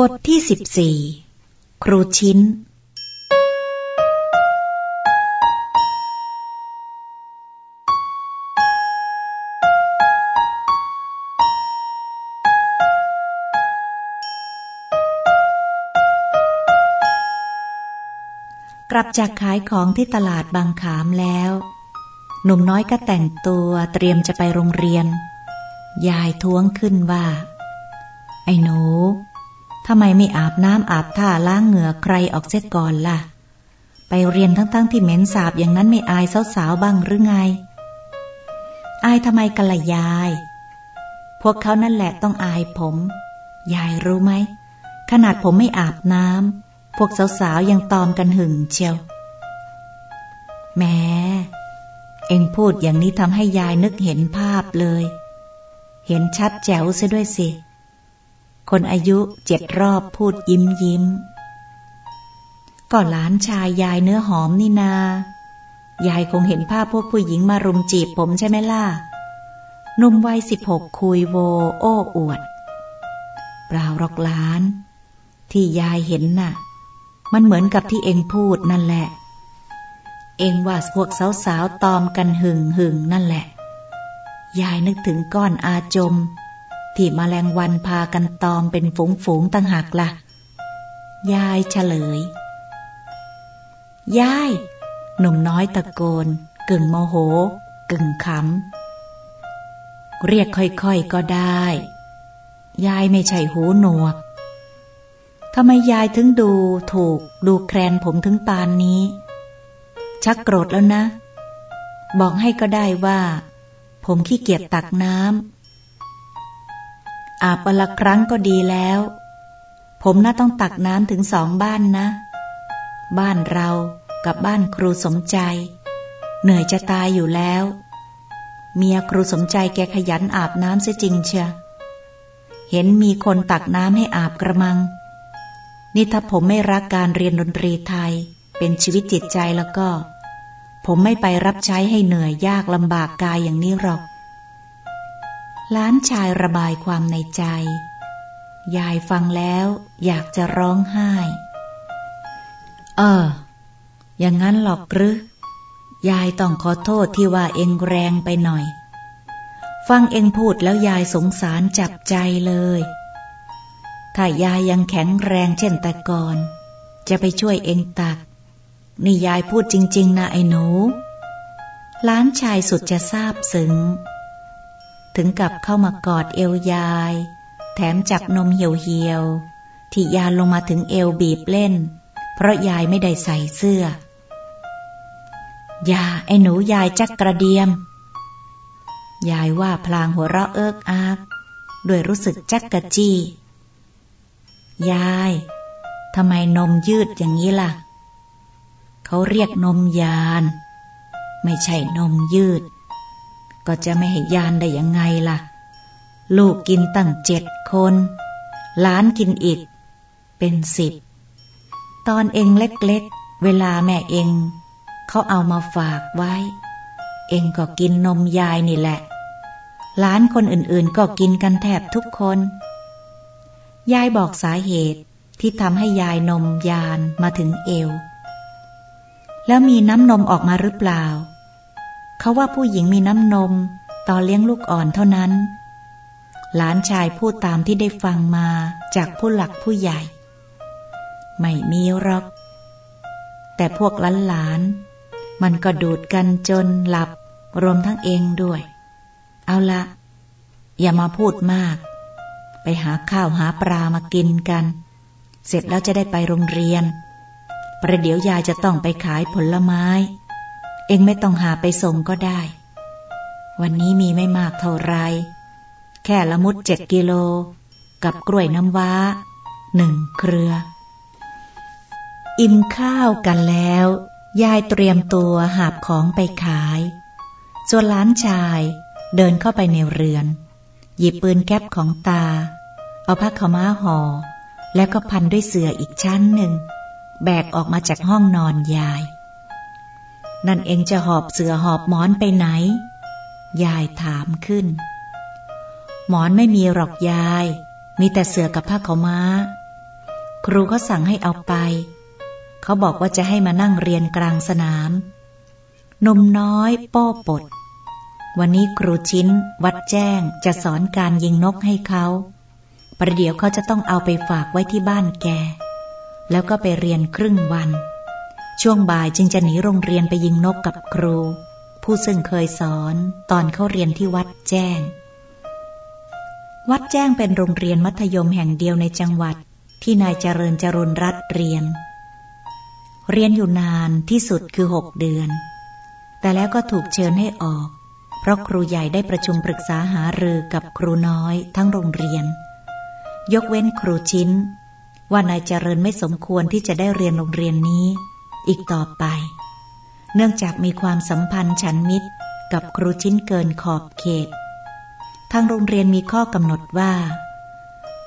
บทที่สิบสี่ครูชิ้น กลับจากขายของที่ตลาดบางขามแล้ว หนุ่มน้อยก็แต่งตัวเตรียมจะไปโรงเรียน ยายท้วงขึ้นว่า ไอ้หนู ทำไมไม่อาบน้ำอาบท่าล้างเหงื่อใครออกเสียก่อนล่ะ ไปเรียนทั้งๆทที่เหม็นสาบอย่างนั้นไม่อายสาวๆบ้างหรือไง อายทำไมกันละยาย พวกเขานั่นแหละต้องอายผม ยายรู้ไหม ขนาดผมไม่อาบน้ำพวกสาวๆยังตอมกันหึงเชียวแม้เอ็งพูดอย่างนี้ทำให้ยายนึกเห็นภาพเลย เห็นชัดแจ๋วซะด้วยสิ คนอายุเจ็ดรอบพูดยิ้มยิ้ม ก็หลานชายยายเนื้อหอมนี่นา ยายคงเห็นภาพพวกผู้หญิงมารุมจีบผมใช่ไหมล่ะ นุ่มวัยสิบหกคุยโว โอ้อวด เปล่าหรอกหลาน ที่ยายเห็นน่ะ มันเหมือนกับที่เองพูดนั่นแหละ เองว่าพวกสาวๆตอมกันหึงหึงนั่นแหละ ยายนึกถึงก้อนอาจม ที่มแมลงวันพากันตอมเป็นฝูงฝูงตั้งหักละ่ะ ยายเฉลย ยาย หนุ่มน้อยตะโกน กึ่งโมโห กึ่งขำ เรียกค่อยๆก็ได้ ยายไม่ใช่หูหนวกทำไมยายถึงดูถูกดูแคลนผมถึงปานนี้ ชักโกรธแล้วนะ บอกให้ก็ได้ว่า ผมขี้เกียจตักน้ำ อาบวันละครั้งก็ดีแล้ว ผมน่าต้องตักน้ำถึงสองบ้านนะ บ้านเรากับบ้านครูสมใจ เหนื่อยจะตายอยู่แล้ว เมียครูสมใจแกขยันอาบน้ำเสียจริงเชียเห็นมีคนตักน้ำให้อาบกระมัง นี่ถ้าผมไม่รักการเรียนดนตรีไทยเป็นชีวิตจิตใจแล้วก็ ผมไม่ไปรับใช้ให้เหนื่อยยากลำบากกายอย่างนี้หรอก ล้านชายระบายความในใจ ยายฟังแล้วอยากจะร้องไห้ เออ อย่างนั้นหรอกหรือยายต้องขอโทษที่ว่าเองแรงไปหน่อย ฟังเองพูดแล้วยายสงสารจับใจเลย ถ้ายายยังแข็งแรงเช่นแต่ก่อน จะไปช่วยเองตัก นี่ยายพูดจริง ๆนะไอ้หนูล้านชายสุดจะซาบซึ้ง ถึงกับเข้ามากอดเอวยาย แถมจับนมเหี่ยวๆที่ยานลงมาถึงเอวบีบเล่น เพราะยายไม่ได้ใส่เสื้อ ยาไอ้หนูยายจักกระเดียม ยายว่าพลางหัวเราะเอิกอากด้วยรู้สึกจักกะจี้ ยายทำไมนมยืดอย่างนี้ล่ะ เขาเรียกนมยาน ไม่ใช่นมยืด ก็จะไม่ให้ยานได้ยังไงล่ะ ลูกกินตั้งเจ็ดคนหลานกินอีก เป็นสิบ ตอนเองเล็กๆ เวลาแม่เองเขาเอามาฝากไว้ เองก็กินนมยายนี่แหละหลานคนอื่นๆ ก็กินกันแทบทุกคน ยายบอกสาเหตุที่ทำให้ยายนมยานมาถึงเอว แล้วมีน้ำนมออกมาหรือเปล่า เขาว่าผู้หญิงมีน้ำนม ตอนเลี้ยงลูกอ่อนเท่านั้น หลานชายพูดตามที่ได้ฟังมาจากผู้หลักผู้ใหญ่ ไม่มีหรอก แต่พวกล้านหลานมันก็ดูดกันจนหลับรวมทั้งเองด้วย เอาละ อย่ามาพูดมาก ไปหาข้าวหาปลามากินกัน เสร็จแล้วจะได้ไปโรงเรียน ประเดี๋ยวยายจะต้องไปขายผลไม้ เองไม่ต้องหาไปส่งก็ได้ วันนี้มีไม่มากเท่าไร แค่ละมุดเจ็ดกิโล กับกล้วยน้ำว้าหนึ่งเครือ อิ่มข้าวกันแล้ว ยายเตรียมตัวหาบของไปขายส่วนล้านชายเดินเข้าไปในเรือน หยิบปืนแก๊ปของตา เอาผ้าขม้าห่อแล้วก็พันด้วยเสื่ออีกชั้นหนึ่ง แบกออกมาจากห้องนอนยาย นั่นเองจะหอบเสือหอบหมอนไปไหน ยายถามขึ้น หมอนไม่มีหรอกยาย มีแต่เสือกับผ้าขาม้า ครูเขาสั่งให้เอาไป เขาบอกว่าจะให้มานั่งเรียนกลางสนาม นมน้อยโป้ปด วันนี้ครูชิ้น วัดแจ้งจะสอนการยิงนกให้เขาประเดี๋ยวเขาจะต้องเอาไปฝากไว้ที่บ้านแก แล้วก็ไปเรียนครึ่งวัน ช่วงบ่ายจึงจะหนีโรงเรียนไปยิงนกกับครู ผู้ซึ่งเคยสอนตอนเขาเรียนที่วัดแจ้ง วัดแจ้งเป็นโรงเรียนมัธยมแห่งเดียวในจังหวัด ที่นายเจริญจรุนรัตเรียน เรียนอยู่นานที่สุดคือหกเดือน แต่แล้วก็ถูกเชิญให้ออก เพราะครูใหญ่ได้ประชุมปรึกษาหารือกับครูน้อยทั้งโรงเรียน ยกเว้นครูชิ้น ว่านายเจริญไม่สมควรที่จะได้เรียนโรงเรียนนี้ อีกต่อไป เนื่องจากมีความสัมพันธ์ฉันมิตรกับครูชิ้นเกินขอบเขต ทางโรงเรียนมีข้อกำหนดว่า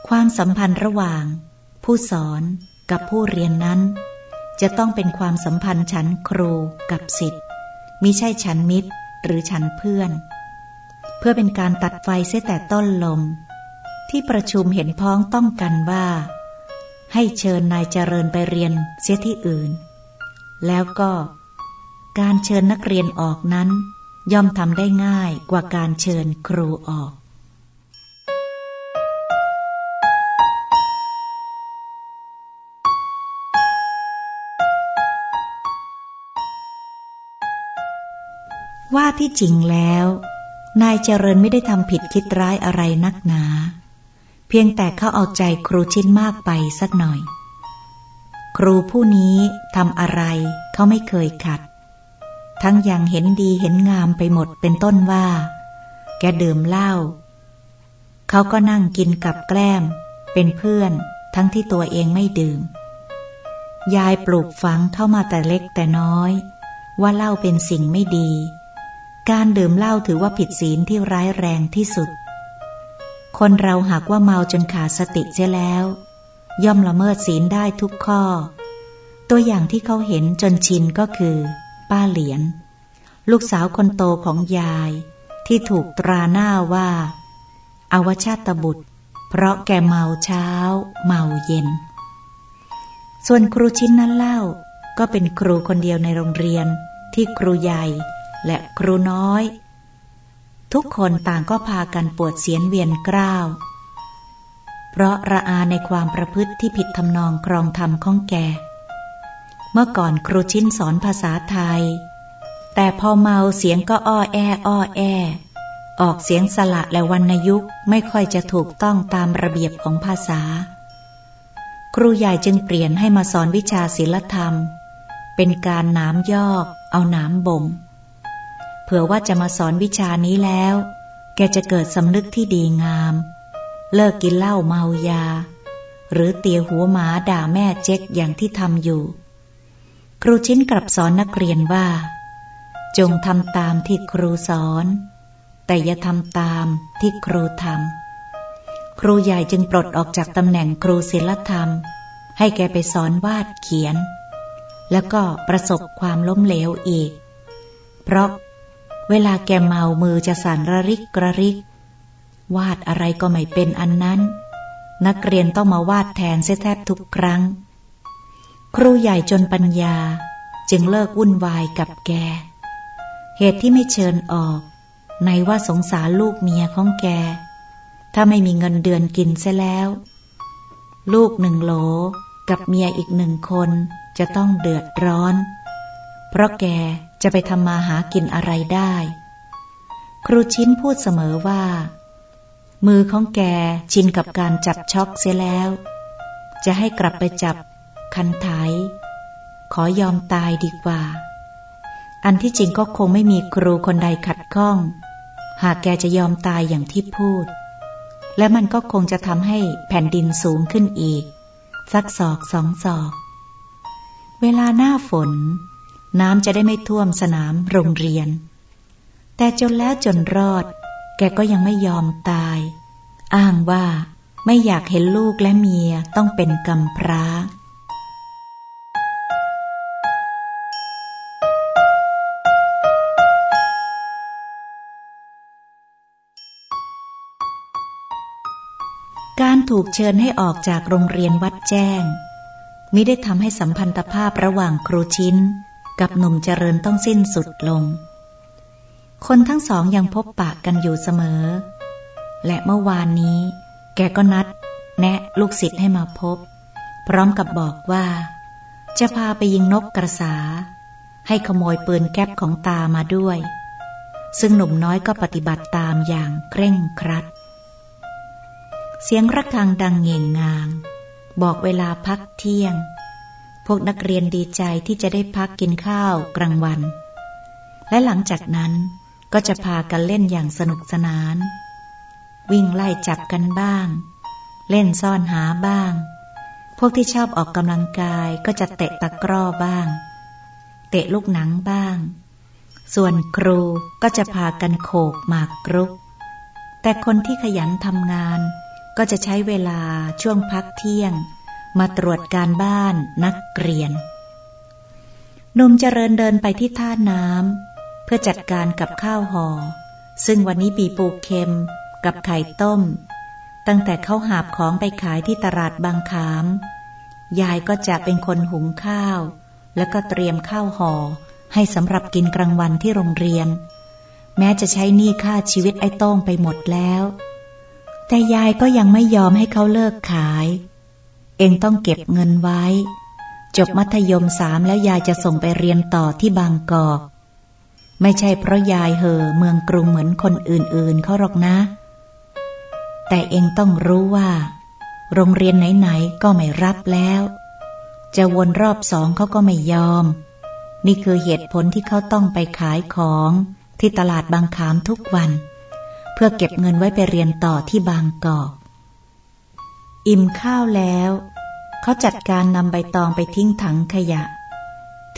ความสัมพันธ์ระหว่าง ผู้สอนกับผู้เรียนนั้น จะต้องเป็นความสัมพันธ์ฉันครูกับสิทธิ์มิใช่ฉันมิตรหรือฉันเพื่อน เพื่อเป็นการตัดไฟเสียแต่ต้นลม ที่ประชุมเห็นพ้องต้องกันว่า ให้เชิญนายเจริญไปเรียนเสียที่อื่น แล้วก็ การเชิญนักเรียนออกนั้น ย่อมทำได้ง่ายกว่าการเชิญครูออก ว่าที่จริงแล้ว นายเจริญไม่ได้ทำผิดคิดร้ายอะไรนักหนา เพียงแต่เขาเอาใจครูชิ้นมากไปสักหน่อย ครูผู้นี้ทำอะไรเขาไม่เคยขัด ทั้งยังเห็นดีเห็นงามไปหมดเป็นต้นว่า แกดื่มเหล้าเขาก็นั่งกินกับแกล้ม เป็นเพื่อนทั้งที่ตัวเองไม่ดื่ม ยายปลูกฝังเข้ามาแต่เล็กแต่น้อย ว่าเหล้าเป็นสิ่งไม่ดี การดื่มเหล้าถือว่าผิดศีลที่ร้ายแรงที่สุด คนเราหากว่าเมาจนขาดสติเสียแล้ว ย่อมละเมิดศีลได้ทุกข้อ ตัวอย่างที่เขาเห็นจนชินก็คือ ป้าเหรียญลูกสาวคนโตของยาย ที่ถูกตราหน้าว่า อาวชาตบุตร เพราะแกเมาเช้า เมาเย็น ส่วนครูชิ้นนั้นเล่า ก็เป็นครูคนเดียวในโรงเรียนที่ครูใหญ่และครูน้อย ทุกคนต่างก็พากันปวดเสียนเวียนกล้าว เพราะระอาในความประพฤติที่ผิดทำนองครองธรรมของแก เมื่อก่อนครูชิ้นสอนภาษาไทย แต่พอเมาเสียงก็อ้อแออ้อแอ ออกเสียงสละและวรรณยุกต์ไม่ค่อยจะถูกต้องตามระเบียบของภาษา ครูใหญ่จึงเปลี่ยนให้มาสอนวิชาศิลธรรม เป็นการน้ำยอก เอาน้ำบ่มเผื่อว่าจะมาสอนวิชานี้แล้ว แกจะเกิดสำนึกที่ดีงาม เลิกกินเหล้าเมายา หรือเตียหัวหมาด่าแม่เจ๊กอย่างที่ทำอยู่ ครูชิ้นกลับสอนนักเรียนว่า จงทำตามที่ครูสอน แต่อย่าทำตามที่ครูทำครูใหญ่จึงปลดออกจากตำแหน่งครูศิลธรรม ให้แกไปสอนวาดเขียน แล้วก็ประสบความล้มเหลวอีก เพราะเวลาแกเมามือจะสั่นระริกกระริก วาดอะไรก็ไม่เป็นอันนั้น นักเรียนต้องมาวาดแทนเสียแทบทุกครั้ง ครูใหญ่จนปัญญาจึงเลิกวุ่นวายกับแก เหตุที่ไม่เชิญออก ในว่าสงสารลูกเมียของแก ถ้าไม่มีเงินเดือนกินเสียแล้ว ลูกหนึ่งโหลกับเมียอีกหนึ่งคนจะต้องเดือดร้อน เพราะแกจะไปทำมาหากินอะไรได้ ครูชิ้นพูดเสมอว่า มือของแกชินกับการจับช็อกเสียแล้ว จะให้กลับไปจับคันไถขอยอมตายดีกว่า อันที่จริงก็คงไม่มีครูคนใดขัดข้อง หากแกจะยอมตายอย่างที่พูด และมันก็คงจะทำให้แผ่นดินสูงขึ้นอีก สักศอกสองศอก เวลาหน้าฝน น้ำจะได้ไม่ท่วมสนามโรงเรียน แต่จนแล้วจนรอด แกก็ยังไม่ยอมตาย อ้างว่าไม่อยากเห็นลูกและเมียต้องเป็นกำพร้า การถูกเชิญให้ออกจากโรงเรียนวัดแจ้ง มิได้ทำให้สัมพันธภาพระหว่างครูชิ้น กับหนุ่มเจริญต้องสิ้นสุดลง คนทั้งสองยังพบปากกันอยู่เสมอ และเมื่อวานนี้ แกก็นัด แนะลูกศิษย์ให้มาพบ พร้อมกับบอกว่า จะพาไปยิงนกกระสา ให้ขโมยปืนแก๊ปของตามาด้วย ซึ่งหนุ่มน้อยก็ปฏิบัติตามอย่างเคร่งครัด เสียงระฆังดังเง่งงาง บอกเวลาพักเที่ยง พวกนักเรียนดีใจที่จะได้พักกินข้าวกลางวันและหลังจากนั้น ก็จะพากันเล่นอย่างสนุกสนาน วิ่งไล่จับกันบ้าง เล่นซ่อนหาบ้าง พวกที่ชอบออกกำลังกายก็จะเตะตะกร้อบ้าง เตะลูกหนังบ้าง ส่วนครูก็จะพากันโขกหมากรุก แต่คนที่ขยันทำงานก็จะใช้เวลาช่วงพักเที่ยง มาตรวจการบ้านนักเรียนหนุ่มเจริญเดินไปที่ท่าน้ำ พื่อจัดการกับข้าวหอ่อซึ่งวันนี้ปีปูเค็มกับไข่ต้ม ตั้งแต่เขาหาบของไปขายที่ตลาดบางขาม ยายก็จะเป็นคนหุงข้าว แล้วก็เตรียมข้าวหอ่อให้สำหรับกินกลางวันที่โรงเรียน แม้จะใช้หนี้ค่าชีวิตไอ้โต้งไปหมดแล้ว แต่ยายก็ยังไม่ยอมให้เขาเลิกขาย เองต้องเก็บเงินไว้ จบมัธยมสามแล้วยายจะส่งไปเรียนต่อที่บางกอก ไม่ใช่เพราะยายเห่อเมืองกรุงเหมือนคนอื่นๆเขาหรอกนะ แต่เองต้องรู้ว่า โรงเรียนไหนๆก็ไม่รับแล้ว จะวนรอบสองเขาก็ไม่ยอม นี่คือเหตุผลที่เขาต้องไปขายของที่ตลาดบางขามทุกวัน เพื่อเก็บเงินไว้ไปเรียนต่อที่บางกอกอิ่มข้าวแล้ว เขาจัดการนำใบตองไปทิ้งถังขยะ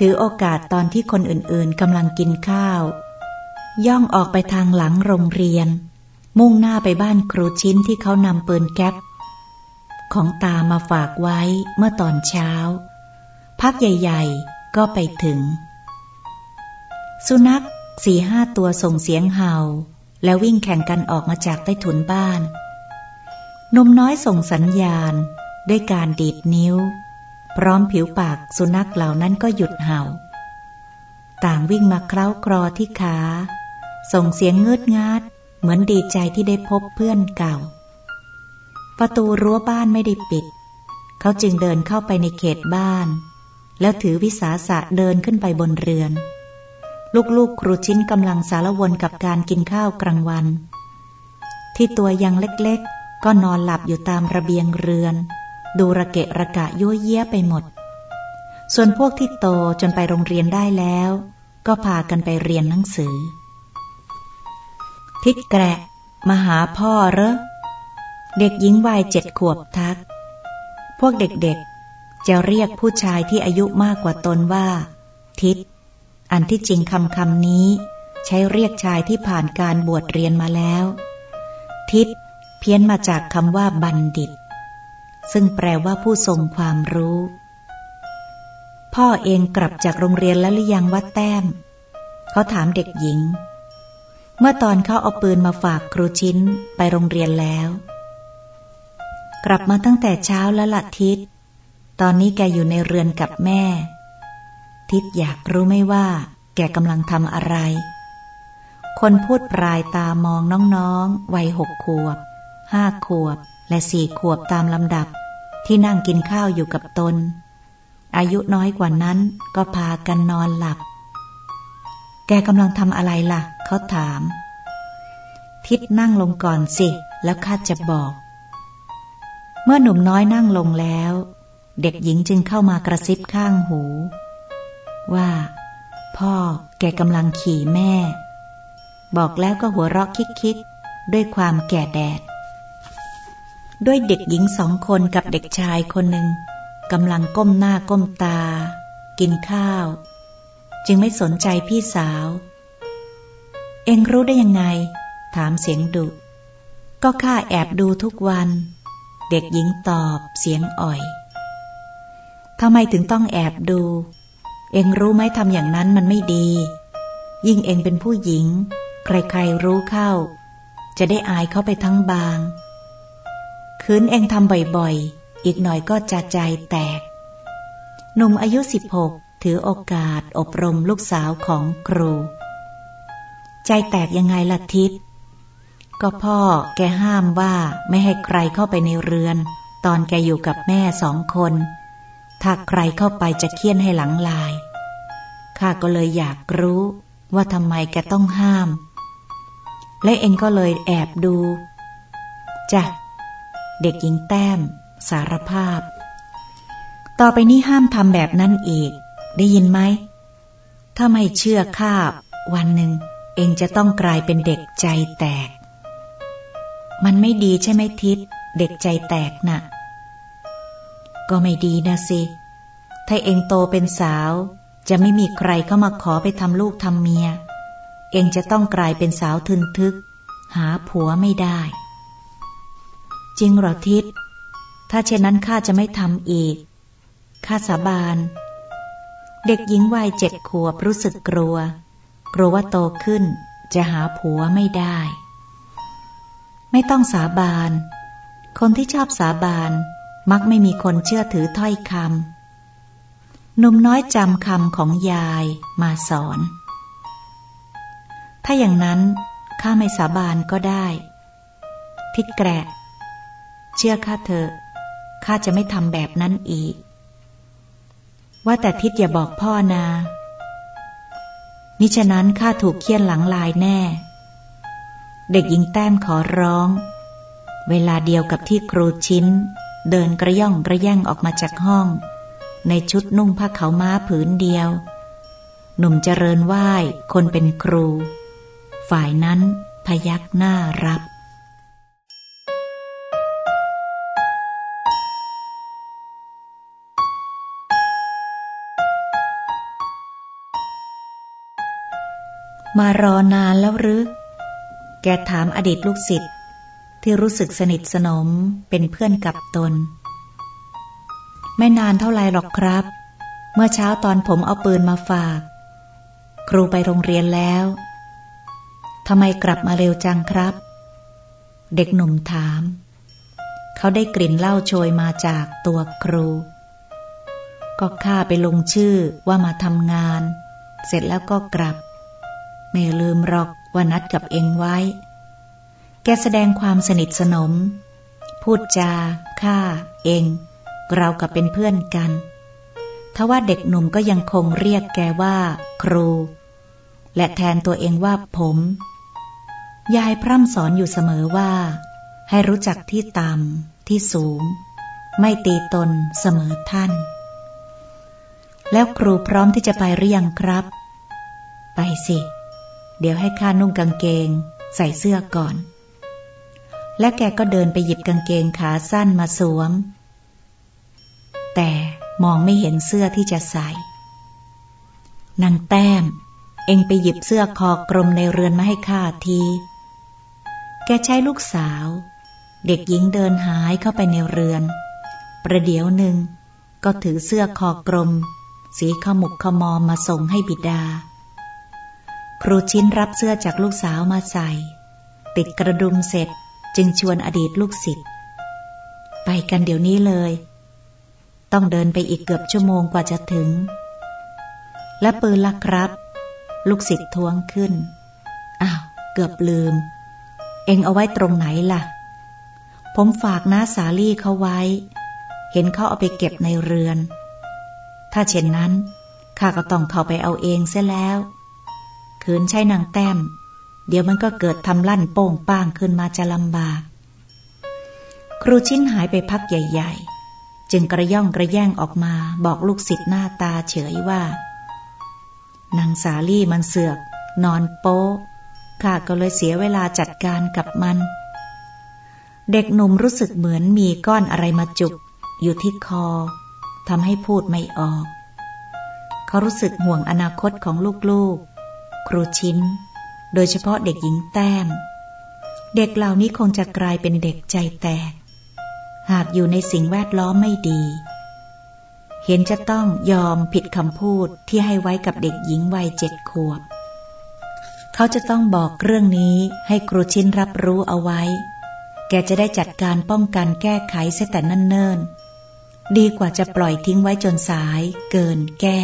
ถือโอกาสตอนที่คนอื่นๆกำลังกินข้าว ย่องออกไปทางหลังโรงเรียน มุ่งหน้าไปบ้านครูชิ้นที่เขานำปืนแก๊ปของตามาฝากไว้เมื่อตอนเช้า พักใหญ่ ๆ ก็ไปถึง สุนัขสี่ห้าตัวส่งเสียงเห่า แล้ววิ่งแข่งกันออกมาจากใต้ถุนบ้านนมน้อยส่งสัญญาณ ด้วยการดีดนิ้ว พร้อมผิวปากสุนัขเหล่านั้นก็หยุดเห่า ต่างวิ่งมาเคล้ากรอที่ขา ส่งเสียงเงืดงาด เหมือนดีใจที่ได้พบเพื่อนเก่า ประตูรั้วบ้านไม่ได้ปิด เขาจึงเดินเข้าไปในเขตบ้าน แล้วถือวิสาสะเดินขึ้นไปบนเรือน ลูกๆครูชิ้นกำลังสารวนกับการกินข้าวกลางวัน ที่ตัวยังเล็กๆ ก็นอนหลับอยู่ตามระเบียงเรือน ดูระเกะระกะยั่วเยี่ยไปหมด ส่วนพวกที่โตจนไปโรงเรียนได้แล้ว ก็พากันไปเรียนหนังสือ ทิดแกะมาหาพ่อเหรอเด็กหญิงวัยเจ็ดขวบทัก พวกเด็กๆ จะเรียกผู้ชายที่อายุมากกว่าตนว่า ทิศอันที่จริงคำคำนี้ ใช้เรียกชายที่ผ่านการบวชเรียนมาแล้ว ทิศเพี้ยนมาจากคำว่าบัณฑิต ซึ่งแปลว่าผู้ทรงความรู้ พ่อเองกลับจากโรงเรียนแล้วหรือยังวัดแต้ม เขาถามเด็กหญิง เมื่อตอนเขาเอาปืนมาฝากครูชิ้นไปโรงเรียนแล้ว กลับมาตั้งแต่เช้าแล้วละทิศ ตอนนี้แกอยู่ในเรือนกับแม่ ทิศอยากรู้ไม่ว่า แกกำลังทำอะไร คนพูดปลายตามองน้องๆ วัยหกขวบ ห้าขวบ และสี่ขวบตามลำดับที่นั่งกินข้าวอยู่กับตน อายุน้อยกว่านั้นก็พากันนอนหลับ แกกำลังทำอะไรล่ะ เขาถาม ทิศนั่งลงก่อนสิ แล้วข้าจะบอก เมื่อหนุ่มน้อยนั่งลงแล้ว เด็กหญิงจึงเข้ามากระซิบข้างหู ว่า พ่อแกกำลังขี่แม่ บอกแล้วก็หัวเราะคิกๆด้วยความแก่แดด ด้วยเด็กหญิงสองคนกับเด็กชายคนหนึ่งกำลังก้มหน้าก้มตา กินข้าว จึงไม่สนใจพี่สาว เอ็งรู้ได้ยังไง ถามเสียงดุ ก็ข้าแอบดูทุกวัน เด็กหญิงตอบเสียงอ่อยทำไมถึงต้องแอบดู เองรู้ไหมทำอย่างนั้นมันไม่ดี ยิ่งเองเป็นผู้หญิง ใครๆรู้เข้า จะได้อายเขาไปทั้งบาง คืนเองทำบ่อยๆ อีกหน่อยก็จะใจแตก หนุ่มอายุสิบหกถือโอกาสอบรมลูกสาวของครู ใจแตกยังไงล่ะทิศ ก็พ่อแกห้ามว่าไม่ให้ใครเข้าไปในเรือน ตอนแกอยู่กับแม่สองคน ถ้าใครเข้าไปจะเคี่ยนให้หลังลาย ข้าก็เลยอยากรู้ว่าทำไมแกต้องห้าม และเองก็เลยแอบดูจ้ะ เด็กหญิงแต้ม สารภาพ ต่อไปนี้ห้ามทำแบบนั้นอีก ได้ยินไหม ถ้าไม่เชื่อข้าวันหนึ่ง เองจะต้องกลายเป็นเด็กใจแตก มันไม่ดีใช่ไหมทิศเด็กใจแตกนะ่ะ ก็ไม่ดีนะสิ ถ้าเองโตเป็นสาว จะไม่มีใครเข้ามาขอไปทำลูกทำเมีย เองจะต้องกลายเป็นสาวทึนทึก หาผัวไม่ได้ จริงหรอทิศ ถ้าเช่นนั้นข้าจะไม่ทำอีก ข้าสาบาน เด็กหญิงวัยเจ็ดขวบรู้สึกกลัว กลัวว่าโตขึ้นจะหาผัวไม่ได้ ไม่ต้องสาบาน คนที่ชอบสาบานมักไม่มีคนเชื่อถือถ้อยคำหนุ่มน้อยจำคำของยายมาสอน ถ้าอย่างนั้นข้าไม่สาบานก็ได้ ทิดแกะ เชื่อข้าเถอะข้าจะไม่ทำแบบนั้นอีก ว่าแต่ทิศอย่าบอกพ่อนามิฉะนั้นข้าถูกเคี่ยนหลังลายแน่ เด็กหญิงแต้มขอร้อง เวลาเดียวกับที่ครูชิ้น เดินกระย่องกระแย่งออกมาจากห้อง ในชุดนุ่งผ้าเขาม้าผืนเดียว หนุ่มเจริญไหว้คนเป็นครู ฝ่ายนั้นพยักหน้ารับ มารอนานแล้วหรือ แกถามอดีตลูกศิษย์ที่รู้สึกสนิทสนมเป็นเพื่อนกับตน ไม่นานเท่าไรหรอกครับ เมื่อเช้าตอนผมเอาปืนมาฝาก ครูไปโรงเรียนแล้วทำไมกลับมาเร็วจังครับ เด็กหนุ่มถาม เขาได้กลิ่นเหล้าโชยมาจากตัวครู ก็ข้าไปลงชื่อว่ามาทำงาน เสร็จแล้วก็กลับ ไม่ลืมหรอกว่านัดกับเองไว้ แกแสดงความสนิทสนม พูดจาข้าเองเรากับเป็นเพื่อนกันทว่าเด็กหนุ่มก็ยังคงเรียกแกว่า ครู และแทนตัวเองว่าผม ยายพร่ำสอนอยู่เสมอว่า ให้รู้จักที่ต่ำที่สูง ไม่ตีตนเสมอท่าน แล้วครูพร้อมที่จะไปหรือยังครับ ไปสิ เดี๋ยวให้ข้านุ่งกางเกง ใส่เสื้อก่อน และแกก็เดินไปหยิบกางเกงขาสั้นมาสวม แต่มองไม่เห็นเสื้อที่จะใส่ นางแต้ม เองไปหยิบเสื้อคอกลมในเรือนมาให้ข้าที แกใช้ลูกสาว เด็กหญิงเดินหายเข้าไปในเรือน ประเดี๋ยวหนึ่งก็ถือเสื้อคอกลม สีขมุกขมอมมาส่งให้บิดา ครูชิ้นรับเสื้อจากลูกสาวมาใส่ ติดกระดุมเสร็จจึงชวนอดีตลูกศิษย์ไปกันเดี๋ยวนี้เลย ต้องเดินไปอีกเกือบชั่วโมงกว่าจะถึง และปืนละครับ ลูกศิษย์ทวงขึ้น อ้าว เกือบลืม เอ็งเอาไว้ตรงไหนล่ะ ผมฝากน้าสาลี่เขาไว้ เห็นเขาเอาไปเก็บในเรือน ถ้าเช่นนั้นข้าก็ต้องเข้าไปเอาเองเสียแล้ว ขืนใช้นางแต้ม เดี๋ยวมันก็เกิดทำลั่นโป้งป้างขึ้นมาจะลำบาก ครูชิ้นหายไปพักใหญ่ ๆ จึงกระย่องกระแย่งออกมาบอกลูกศิษย์หน้าตาเฉยว่านางสาลี่มันเสือก นอนโป๊ข้าก็เลยเสียเวลาจัดการกับมัน เด็กหนุ่มรู้สึกเหมือนมีก้อนอะไรมาจุก อยู่ที่คอทำให้พูดไม่ออก เขารู้สึกห่วงอนาคตของลูกๆ ครูชิ้น โดยเฉพาะเด็กหญิงแต้ม เด็กเหล่านี้คงจะกลายเป็นเด็กใจแตก หากอยู่ในสิ่งแวดล้อมไม่ดี เห็นจะต้องยอมผิดคำพูดที่ให้ไว้กับเด็กหญิงวัยเจ็ดขวบ เขาจะต้องบอกเรื่องนี้ให้ครูชิ้นรับรู้เอาไว้ แกจะได้จัดการป้องกันแก้ไขเสียแต่นั่นเนิ่นดีกว่าจะปล่อยทิ้งไว้จนสายเกินแก้